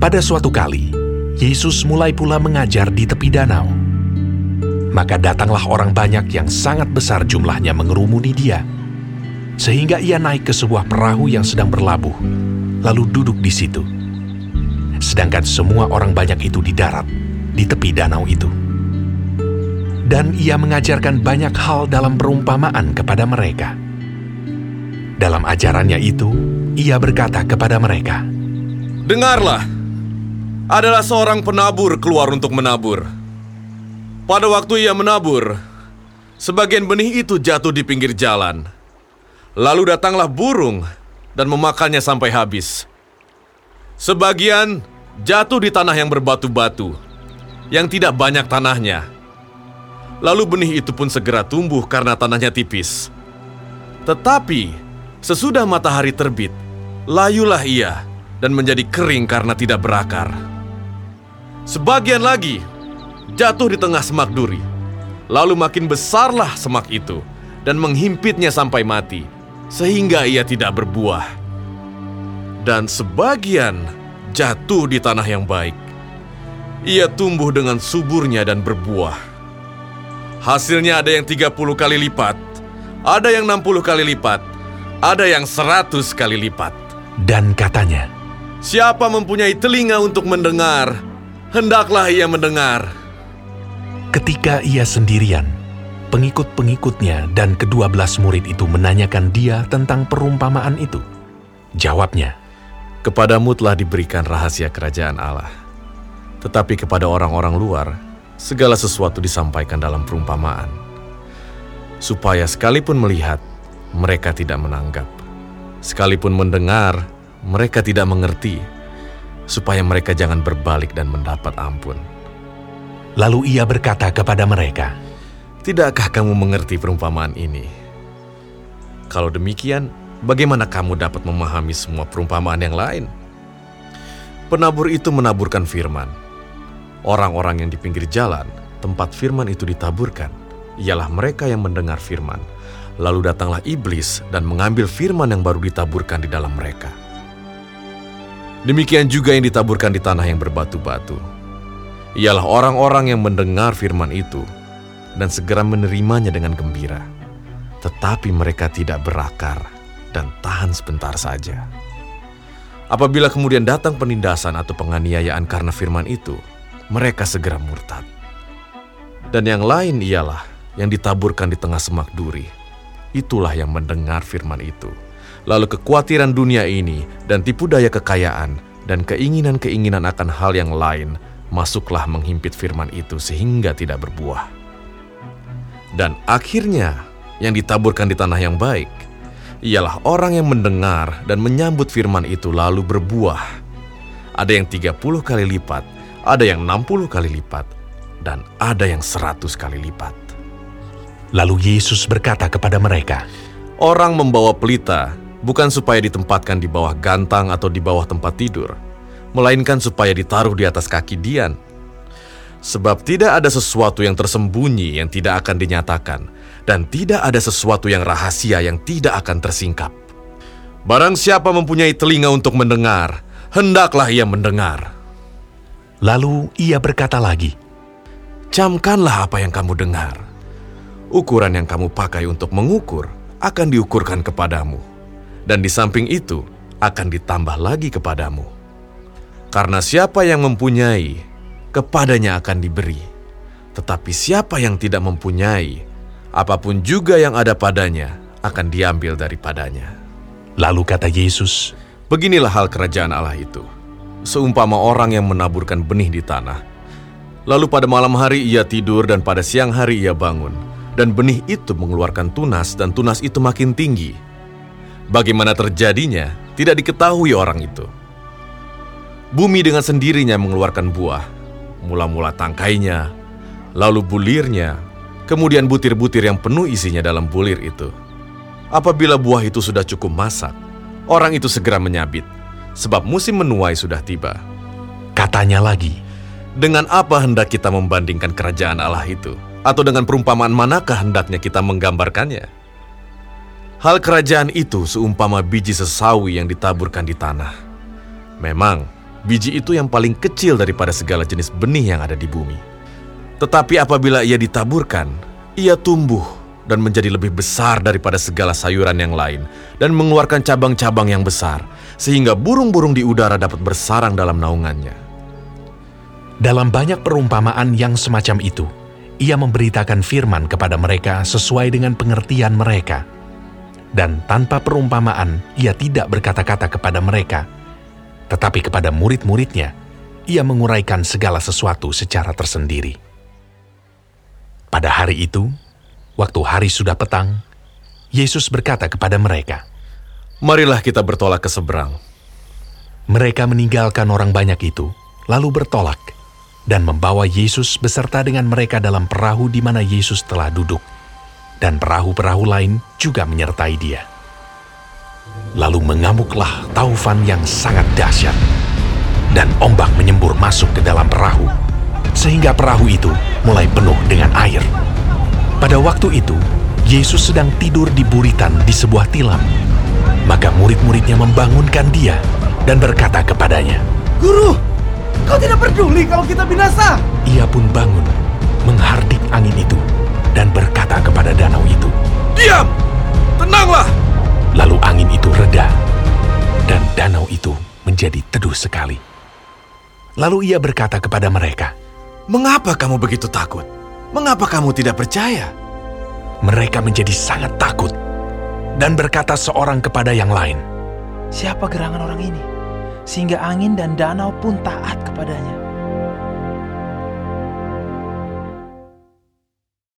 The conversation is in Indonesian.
Pada suatu kali, Yesus mulai pula mengajar di tepi danau. Maka datanglah orang banyak yang sangat besar jumlahnya mengerumuni dia. Sehingga ia naik ke sebuah perahu yang sedang berlabuh, lalu duduk di situ. Sedangkan semua orang banyak itu di darat, di tepi danau itu. Dan ia mengajarkan banyak hal dalam perumpamaan kepada mereka. Dalam ajarannya itu, ia berkata kepada mereka, Dengarlah, adalah seorang penabur keluar untuk menabur. Pada waktu ia menabur, sebagian benih itu jatuh di pinggir jalan. Lalu datanglah burung dan memakannya sampai habis. Sebagian jatuh di tanah yang berbatu-batu, yang tidak banyak tanahnya. Lalu benih itu pun segera tumbuh karena tanahnya tipis. Tetapi Sesudah matahari terbit, layulah ia dan menjadi kering karena tidak berakar. Sebagian lagi jatuh di tengah semak duri. Lalu makin besarlah semak itu dan menghimpitnya sampai mati, sehingga ia tidak berbuah. Dan sebagian jatuh di tanah yang baik. Ia tumbuh dengan suburnya dan berbuah. Hasilnya ada yang 30 kali lipat, ada yang 60 kali lipat, ada yang seratus kali lipat. Dan katanya, Siapa mempunyai telinga untuk mendengar, hendaklah ia mendengar. Ketika ia sendirian, pengikut-pengikutnya dan kedua belas murid itu menanyakan dia tentang perumpamaan itu. Jawabnya, Kepadamu telah diberikan rahasia kerajaan Allah. Tetapi kepada orang-orang luar, segala sesuatu disampaikan dalam perumpamaan. Supaya sekalipun melihat, mereka tidak menanggap. Sekalipun mendengar, mereka tidak mengerti, supaya mereka jangan berbalik dan mendapat ampun. Lalu ia berkata kepada mereka, Tidakkah kamu mengerti perumpamaan ini? Kalau demikian, bagaimana kamu dapat memahami semua perumpamaan yang lain? Penabur itu menaburkan firman. Orang-orang yang di pinggir jalan, tempat firman itu ditaburkan, ialah mereka yang mendengar firman, Lalu datanglah iblis dan mengambil firman yang baru ditaburkan di dalam mereka. Demikian juga yang ditaburkan di tanah yang berbatu-batu. Ialah orang-orang yang mendengar firman itu dan segera menerimanya dengan gembira. Tetapi mereka tidak berakar dan tahan sebentar saja. Apabila kemudian datang penindasan atau penganiayaan karena firman itu, mereka segera murtad. Dan yang lain ialah yang ditaburkan di tengah semak duri itulah yang mendengar firman itu. Lalu kekhawatiran dunia ini dan tipu daya kekayaan dan keinginan-keinginan akan hal yang lain masuklah menghimpit firman itu sehingga tidak berbuah. Dan akhirnya yang ditaburkan di tanah yang baik ialah orang yang mendengar dan menyambut firman itu lalu berbuah. Ada yang 30 kali lipat, ada yang 60 kali lipat, dan ada yang 100 kali lipat. Lalu Yesus berkata kepada mereka, Orang membawa pelita bukan supaya ditempatkan di bawah gantang atau di bawah tempat tidur, melainkan supaya ditaruh di atas kaki Dian. Sebab tidak ada sesuatu yang tersembunyi yang tidak akan dinyatakan, dan tidak ada sesuatu yang rahasia yang tidak akan tersingkap. Barang siapa mempunyai telinga untuk mendengar, hendaklah ia mendengar. Lalu ia berkata lagi, Camkanlah apa yang kamu dengar ukuran yang kamu pakai untuk mengukur akan diukurkan kepadamu, dan di samping itu akan ditambah lagi kepadamu. Karena siapa yang mempunyai, kepadanya akan diberi, tetapi siapa yang tidak mempunyai, apa pun juga yang ada padanya akan diambil daripadanya. Lalu kata Yesus, Beginilah hal kerajaan Allah itu. Seumpama orang yang menaburkan benih di tanah. Lalu pada malam hari ia tidur dan pada siang hari ia bangun dan benih itu mengeluarkan tunas dan tunas itu makin tinggi. Bagaimana terjadinya tidak diketahui orang itu. Bumi dengan sendirinya mengeluarkan buah, mula-mula tangkainya, lalu bulirnya, kemudian butir-butir yang penuh isinya dalam bulir itu. Apabila buah itu sudah cukup masak, orang itu segera menyabit, sebab musim menuai sudah tiba. Katanya lagi, dengan apa hendak kita membandingkan kerajaan Allah itu? Atau dengan perumpamaan manakah hendaknya kita menggambarkannya? Hal kerajaan itu seumpama biji sesawi yang ditaburkan di tanah. Memang, biji itu yang paling kecil daripada segala jenis benih yang ada di bumi. Tetapi apabila ia ditaburkan, ia tumbuh dan menjadi lebih besar daripada segala sayuran yang lain dan mengeluarkan cabang-cabang yang besar, sehingga burung-burung di udara dapat bersarang dalam naungannya. Dalam banyak perumpamaan yang semacam itu, ia memberitakan firman kepada mereka sesuai dengan pengertian mereka. Dan tanpa perumpamaan, ia tidak berkata-kata kepada mereka, tetapi kepada murid-muridnya, ia menguraikan segala sesuatu secara tersendiri. Pada hari itu, waktu hari sudah petang, Yesus berkata kepada mereka, Marilah kita bertolak ke seberang. Mereka meninggalkan orang banyak itu, lalu bertolak, dan membawa Yesus beserta dengan mereka dalam perahu di mana Yesus telah duduk, dan perahu-perahu lain juga menyertai dia. Lalu mengamuklah taufan yang sangat dahsyat, dan ombak menyembur masuk ke dalam perahu, sehingga perahu itu mulai penuh dengan air. Pada waktu itu, Yesus sedang tidur di buritan di sebuah tilam. Maka murid-muridnya membangunkan dia dan berkata kepadanya, Guru, kau tidak peduli kalau kita binasa. Ia pun bangun, menghardik angin itu, dan berkata kepada danau itu, Diam! Tenanglah! Lalu angin itu reda, dan danau itu menjadi teduh sekali. Lalu ia berkata kepada mereka, Mengapa kamu begitu takut? Mengapa kamu tidak percaya? Mereka menjadi sangat takut, dan berkata seorang kepada yang lain, Siapa gerangan orang ini? Sehingga angin dan danau pun taat kepadanya.